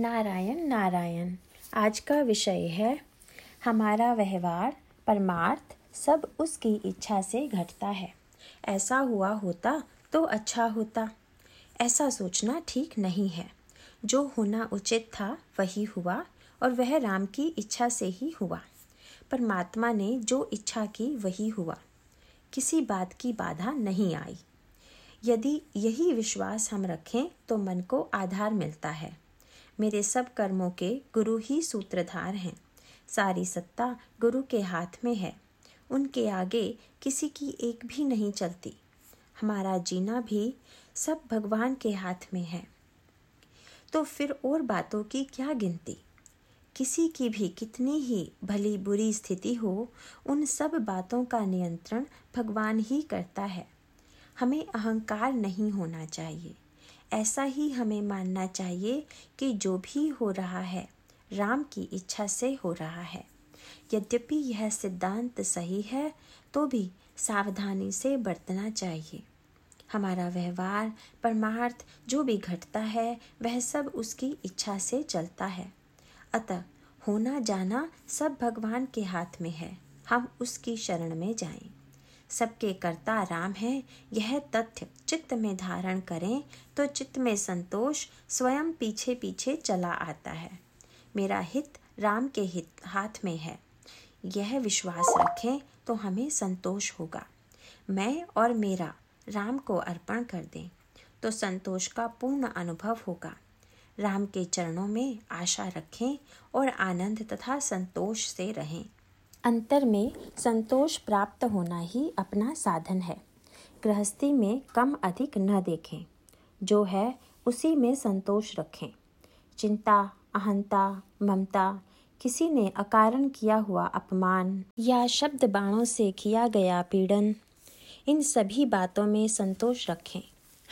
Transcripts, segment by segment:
नारायण नारायण। आज का विषय है, हमारा व्यवहार, परमार्थ, सब उसकी इच्छा से घटता है। ऐसा हुआ होता तो अच्छा होता। ऐसा सोचना ठीक नहीं है। जो होना उचित था, वही हुआ और वह राम की इच्छा से ही हुआ। परमात्मा ने जो इच्छा की, वही हुआ। किसी बात की बाधा नहीं आई। यदि यही विश्वास हम रखें तो मन को आधार मिलता है। मेरे सब कर्मों के गुरु ही सूत्रधार हैं। सारी सत्ता गुरु के हाथ में है। उनके आगे किसी की एक भी नहीं चलती। हमारा जीना भी सब भगवान के हाथ में है। तो फिर और बातों की क्या गिनती? किसी की भी कितनी ही भली बुरी स्थिति हो, उन सब बातों का नियंत्रण भगवान ही करता है। हमें अहंकार नहीं होना चाहिए। ऐसा ही हमें मानना चाहिए कि जो भी हो रहा है, राम की इच्छा से हो रहा है। यद्यपि यह सिद्धांत सही है तो भी सावधानी से बरतना चाहिए। हमारा व्यवहार, परमार्थ जो भी घटता है, वह सब उसकी इच्छा से चलता है। अतः होना जाना सब भगवान के हाथ में है। हम उसकी शरण में जाएँ। सबके कर्ता राम है। यह तथ्य चित्त में धारण करें तो चित्त में संतोष स्वयं पीछे पीछे चला आता है। मेरा हित राम के हित, हाथ में है। यह विश्वास रखें तो हमें संतोष होगा। मैं और मेरा राम को अर्पण कर दें तो संतोष का पूर्ण अनुभव होगा। राम के चरणों में आशा रखें और आनंद तथा संतोष से रहें। अंतर में संतोष प्राप्त होना ही अपना साधन है। गृहस्थी में कम अधिक न देखें। जो है, उसी में संतोष रखें। चिंता, अहंता, ममता, किसी ने अकारण किया हुआ अपमान या शब्द बाणों से किया गया पीड़न, इन सभी बातों में संतोष रखें।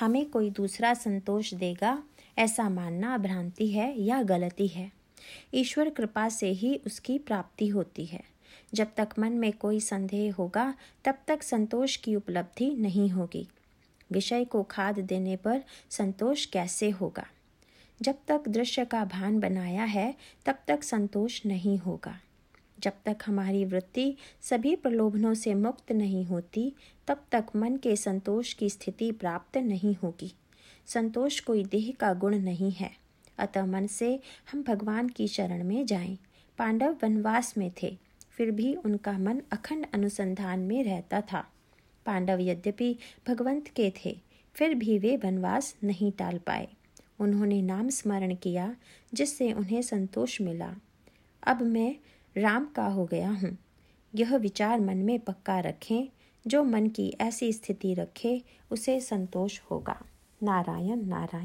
हमें कोई दूसरा संतोष देगा, ऐसा मानना भ्रांति है या गलती है। ईश्वर कृपा से ही उसकी प्राप्ति होती है। जब तक मन में कोई संदेह होगा, तब तक संतोष की उपलब्धि नहीं होगी। विषय को खाद देने पर संतोष कैसे होगा? जब तक दृश्य का भान बनाया है, तब तक संतोष नहीं होगा। जब तक हमारी वृत्ति सभी प्रलोभनों से मुक्त नहीं होती, तब तक मन के संतोष की स्थिति प्राप्त नहीं होगी। संतोष कोई देह का गुण नहीं है। अतः मन से हम भगवान की शरण में जाएँ। पांडव वनवास में थे। फिर भी उनका मन अखंड अनुसंधान में रहता था। पांडव यद्यपि भगवंत के थे, फिर भी वे वनवास नहीं टाल पाए। उन्होंने नाम स्मरण किया, जिससे उन्हें संतोष मिला। अब मैं राम का हो गया हूँ। यह विचार मन में पक्का रखें, जो मन की ऐसी स्थिति रखे, उसे संतोष होगा। नारायण नारायण।